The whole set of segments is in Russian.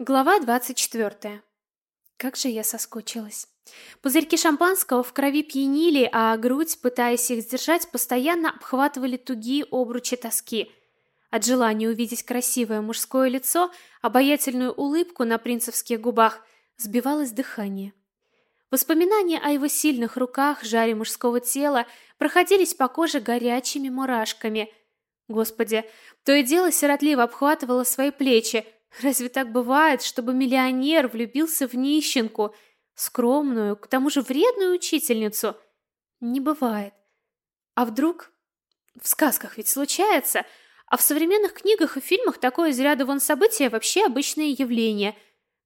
Глава 24. Как же я соскучилась. Пузырьки шампанского в крови пьянили, а грудь, пытаясь их сдержать, постоянно обхватывали тугие обручи тоски. От желания увидеть красивое мужское лицо, обаятельную улыбку на принцевских губах, сбивалось дыхание. Воспоминания о его сильных руках, жаре мужского тела проходились по коже горячими мурашками. Господи, то и дело сиротливо обхватывало свои плечи, Разве так бывает, чтобы миллионер влюбился в нищенку, скромную, к тому же вредную учительницу? Не бывает. А вдруг? В сказках ведь случается, а в современных книгах и фильмах такое из ряда вон событие вообще обычное явление.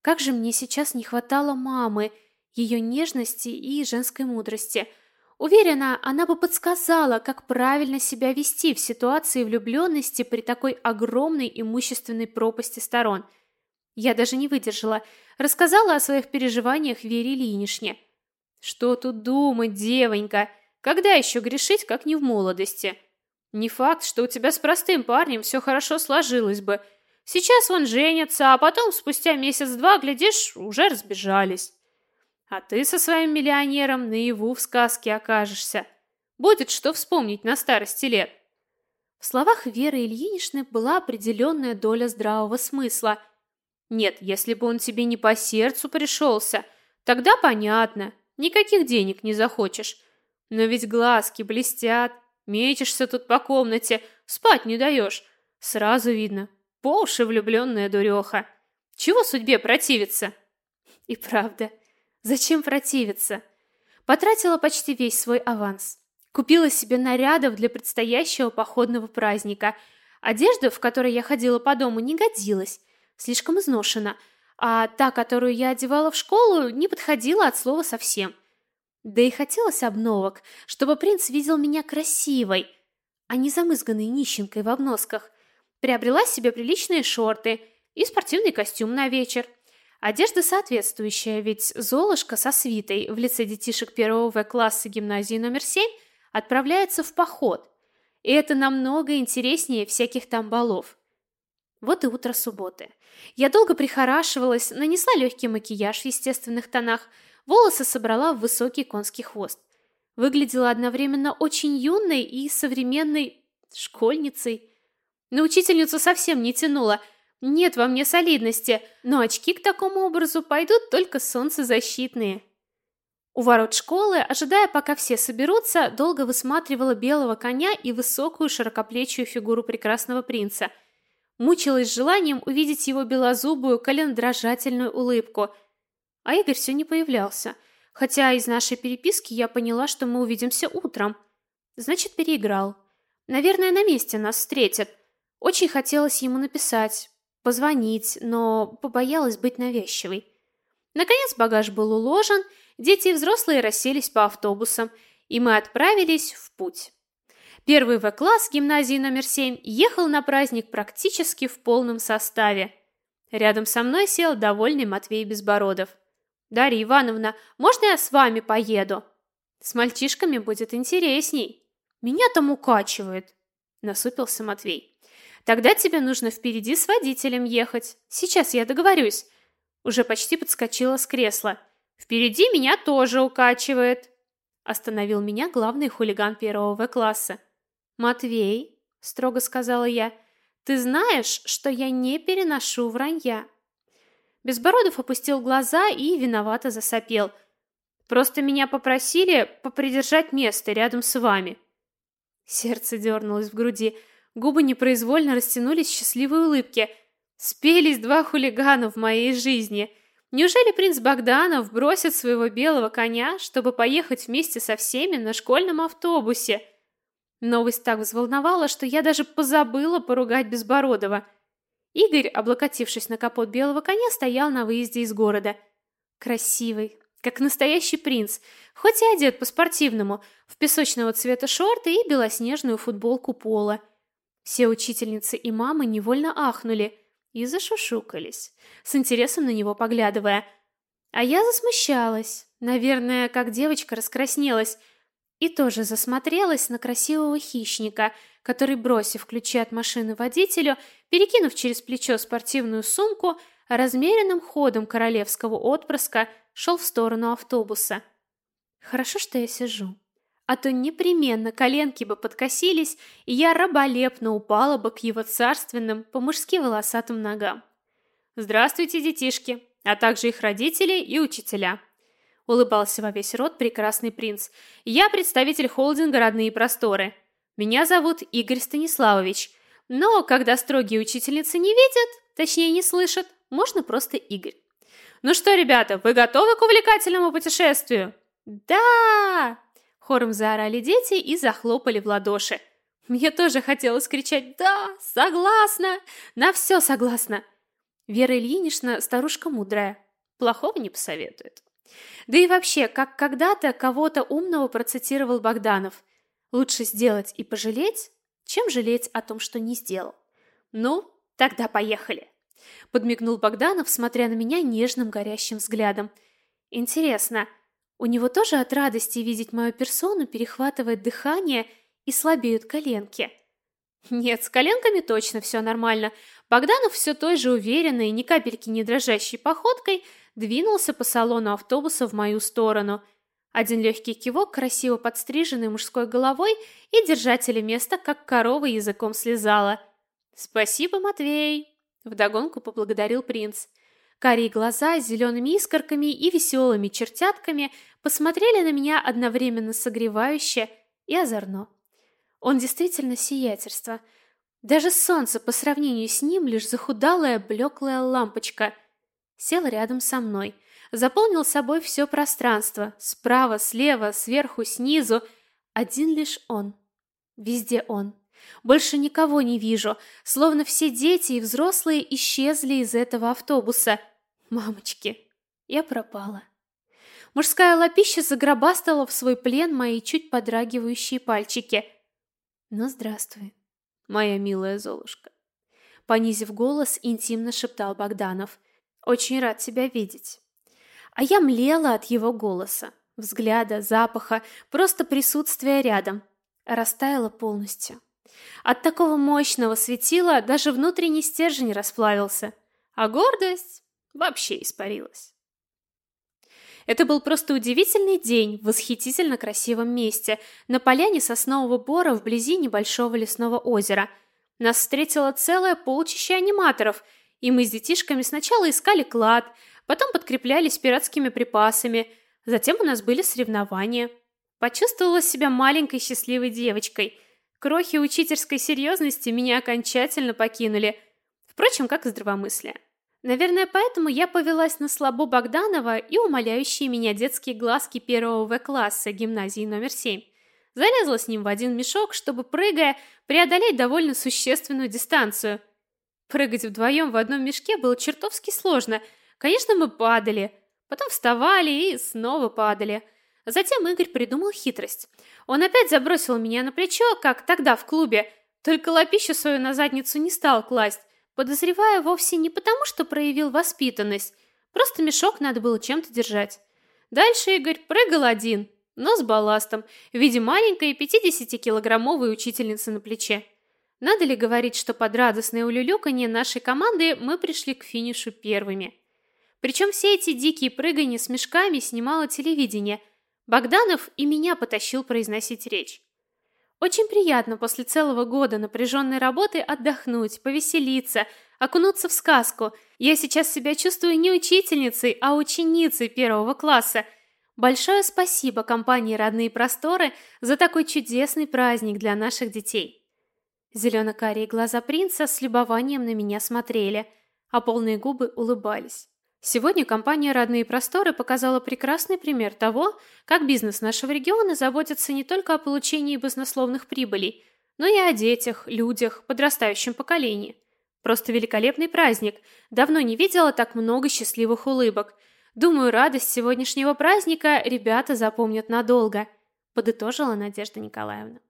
Как же мне сейчас не хватало мамы, ее нежности и женской мудрости – Уверена, она бы подсказала, как правильно себя вести в ситуации влюбленности при такой огромной имущественной пропасти сторон. Я даже не выдержала, рассказала о своих переживаниях Вере Ильиничне. Что тут думать, девонька? Когда еще грешить, как не в молодости? Не факт, что у тебя с простым парнем все хорошо сложилось бы. Сейчас он женится, а потом спустя месяц-два, глядишь, уже разбежались. А ты со своим миллионером наяву в сказке окажешься. Будет что вспомнить на старости лет. В словах Веры Ильиничны была определенная доля здравого смысла. Нет, если бы он тебе не по сердцу пришелся, тогда понятно, никаких денег не захочешь. Но ведь глазки блестят, мечешься тут по комнате, спать не даешь. Сразу видно, по уши влюбленная дуреха. Чего судьбе противиться? И правда, Зачем противиться? Потратила почти весь свой аванс. Купила себе нарядов для предстоящего походного праздника. Одежда, в которой я ходила по дому, не годилась, слишком изношена, а та, которую я одевала в школу, не подходила от слова совсем. Да и хотелось обновок, чтобы принц видел меня красивой, а не замызганной нищенкой в обносках. Приобрела себе приличные шорты и спортивный костюм на вечер – Одежда соответствующая, ведь Золушка со свитой в лице детишек первого В-класса гимназии номер 7 отправляется в поход. И это намного интереснее всяких там балов. Вот и утро субботы. Я долго прихорашивалась, нанесла легкий макияж в естественных тонах, волосы собрала в высокий конский хвост. Выглядела одновременно очень юной и современной школьницей. На учительницу совсем не тянуло – нет во мне солидности, но очки к такому образу пойдут только солнцезащитные. У ворот школы, ожидая, пока все соберутся, долго высматривала белого коня и высокую широкоплечую фигуру прекрасного принца. Мучилась желанием увидеть его белозубую, колендрожательную улыбку. А Игорь все не появлялся, хотя из нашей переписки я поняла, что мы увидимся утром. Значит, переиграл. Наверное, на месте нас встретят. Очень хотелось ему написать, позвонить, но побоялась быть навязчивой. Наконец багаж был уложен, дети и взрослые расселись по автобусам, и мы отправились в путь. Первый В-класс гимназии номер 7 ехал на праздник практически в полном составе. Рядом со мной сел довольный Матвей Безбородов. «Дарья Ивановна, можно я с вами поеду?» «С мальчишками будет интересней». «Меня там укачивает», – насупился Матвей. Тогда тебе нужно впереди с водителем ехать. Сейчас я договорюсь. Уже почти подскочила с кресла. Впереди меня тоже укачивает. Остановил меня главный хулиган первого В класса. Матвей, строго сказала я, ты знаешь, что я не переношу вранья. Безбородов опустил глаза и виновато засопел. Просто меня попросили попридержать место рядом с вами. Сердце дернулось в груди. Губы непроизвольно растянулись в счастливой улыбке. Спелись два хулигана в моей жизни. Неужели принц Богданов бросит своего белого коня, чтобы поехать вместе со всеми на школьном автобусе? Новость так взволновала, что я даже позабыла поругать Безбородова. Игорь, облокотившись на капот белого коня, стоял на выезде из города. Красивый, как настоящий принц, хоть и одет по-спортивному, в песочного цвета шорты и белоснежную футболку пола. Все учительницы и мамы невольно ахнули и зашушукались, с интересом на него поглядывая. А я засмущалась, наверное, как девочка раскраснелась, и тоже засмотрелась на красивого хищника, который, бросив ключи от машины водителю, перекинув через плечо спортивную сумку, размеренным ходом королевского отпрыска шел в сторону автобуса. Хорошо, что я сижу. А то непременно коленки бы подкосились, и я раболепно упала бы к его царственным, по-мужски волосатым ногам. «Здравствуйте, детишки, а также их родители и учителя!» Улыбался во весь рот прекрасный принц. «Я представитель холдинга «Родные просторы». Меня зовут Игорь Станиславович. Но когда строгие учительницы не видят, точнее не слышат, можно просто Игорь. Ну что, ребята, вы готовы к увлекательному путешествию? Да! Хором заорали дети и захлопали в ладоши. Мне тоже хотелось кричать «Да! Согласна! На все согласна!» Вера Ильинична старушка мудрая. Плохого не посоветует. Да и вообще, как когда-то кого-то умного процитировал Богданов. Лучше сделать и пожалеть, чем жалеть о том, что не сделал. Ну, тогда поехали. Подмигнул Богданов, смотря на меня нежным горящим взглядом. Интересно, у него тоже от радости видеть мою персону перехватывает дыхание и слабеют коленки? Нет, с коленками точно все нормально. Богданов все той же уверенной, ни капельки не дрожащей походкой двинулся по салону автобуса в мою сторону. Один легкий кивок красиво подстриженной мужской головой и держателя места, как корова языком слезала. «Спасибо, Матвей!» Вдогонку поблагодарил принц. Карие глаза с зелеными искорками и веселыми чертятками посмотрели на меня одновременно согревающе и озорно. Он действительно сиятельство. Даже солнце по сравнению с ним лишь захудалая блеклая лампочка. Сел рядом со мной, заполнил собой все пространство, справа, слева, сверху, снизу. Один лишь он. Везде он. Больше никого не вижу, словно все дети и взрослые исчезли из этого автобуса. Мамочки, я пропала. Мужская лапища загробастала в свой плен мои чуть подрагивающие пальчики. Ну, здравствуй, моя милая Золушка. Понизив голос, интимно шептал Богданов. Очень рад тебя видеть. А я млела от его голоса, взгляда, запаха, просто присутствия рядом. Растаяла полностью. От такого мощного светила даже внутренний стержень расплавился, а гордость вообще испарилась. Это был просто удивительный день в восхитительно красивом месте, на поляне соснового бора вблизи небольшого лесного озера. Нас встретило целое полчище аниматоров, и мы с детишками сначала искали клад, потом подкреплялись пиратскими припасами, затем у нас были соревнования. Почувствовала себя маленькой счастливой девочкой – Крохи учительской серьезности меня окончательно покинули. Впрочем, как и здравомыслие. Наверное, поэтому я повелась на слабо Богданова и умоляющие меня детские глазки первого В-класса гимназии номер 7. Залезла с ним в один мешок, чтобы, прыгая, преодолеть довольно существенную дистанцию. Прыгать вдвоем в одном мешке было чертовски сложно. Конечно, мы падали, потом вставали и снова падали. Затем Игорь придумал хитрость. Он опять забросил меня на плечо, как тогда в клубе, только лапищу свою на задницу не стал класть, подозревая вовсе не потому, что проявил воспитанность, просто мешок надо было чем-то держать. Дальше Игорь прыгал один, но с балластом, в виде маленькой 50-килограммовой учительницы на плече. Надо ли говорить, что под радостное улюлюканье нашей команды мы пришли к финишу первыми? Причем все эти дикие прыгания с мешками снимало телевидение – Богданов и меня потащил произносить речь. Очень приятно после целого года напряженной работы отдохнуть, повеселиться, окунуться в сказку. Я сейчас себя чувствую не учительницей, а ученицей первого класса. Большое спасибо компании «Родные просторы» за такой чудесный праздник для наших детей. Зелено-карие глаза принца с любованием на меня смотрели, а полные губы улыбались. Сегодня компания «Родные просторы» показала прекрасный пример того, как бизнес нашего региона заботится не только о получении баснословных прибылей, но и о детях, людях, подрастающем поколении. Просто великолепный праздник. Давно не видела так много счастливых улыбок. Думаю, радость сегодняшнего праздника ребята запомнят надолго, подытожила Надежда Николаевна.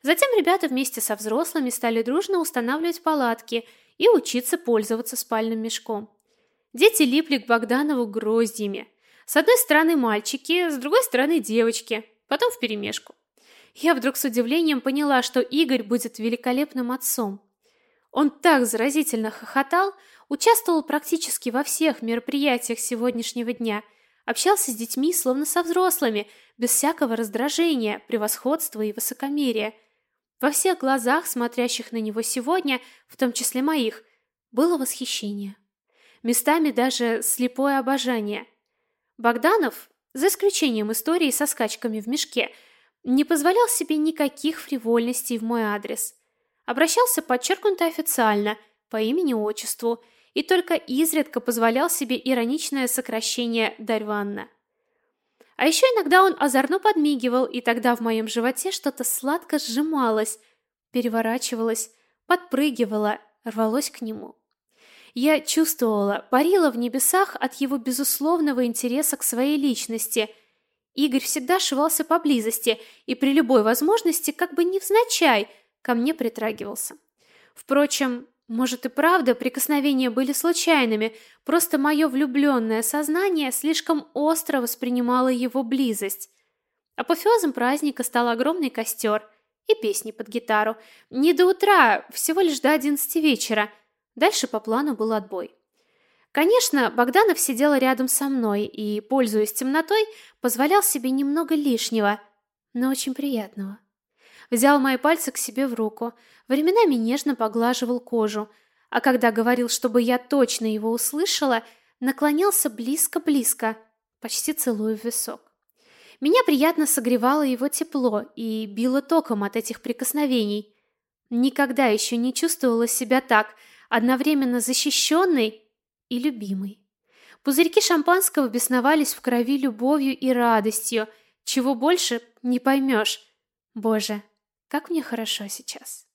Затем ребята вместе со взрослыми стали дружно устанавливать палатки и учиться пользоваться спальным мешком. Дети липли к Богданову гроздьями. С одной стороны мальчики, с другой стороны девочки, потом вперемешку. Я вдруг с удивлением поняла, что Игорь будет великолепным отцом. Он так заразительно хохотал, Участвовал практически во всех мероприятиях сегодняшнего дня. Общался с детьми, словно со взрослыми, без всякого раздражения, превосходства и высокомерия. Во всех глазах, смотрящих на него сегодня, в том числе моих, было восхищение. Местами даже слепое обожание. Богданов, за исключением истории со скачками в мешке, не позволял себе никаких фривольностей в мой адрес. Обращался подчеркнуто официально, по имени-отчеству, и только изредка позволял себе ироничное сокращение Дарьванна. А еще иногда он озорно подмигивал, и тогда в моем животе что-то сладко сжималось, переворачивалось, подпрыгивало, рвалось к нему. Я чувствовала, парила в небесах от его безусловного интереса к своей личности. Игорь всегда шивался поблизости и при любой возможности, как бы невзначай, ко мне притрагивался. Впрочем, может и правда прикосновения были случайными, просто мое влюбленное сознание слишком остро воспринимало его близость. Апофеозом праздника стал огромный костер и песни под гитару. Не до утра, всего лишь до одиннадцати вечера. Дальше по плану был отбой. Конечно, Богданов сидел рядом со мной и, пользуясь темнотой, позволял себе немного лишнего, но очень приятного взял мои пальцы к себе в руку, временами нежно поглаживал кожу, а когда говорил, чтобы я точно его услышала, наклонялся близко-близко, почти целуя в висок. Меня приятно согревало его тепло и било током от этих прикосновений. Никогда еще не чувствовала себя так, одновременно защищенной и любимой. Пузырьки шампанского бесновались в крови любовью и радостью, чего больше не поймешь. Боже, как мне хорошо сейчас.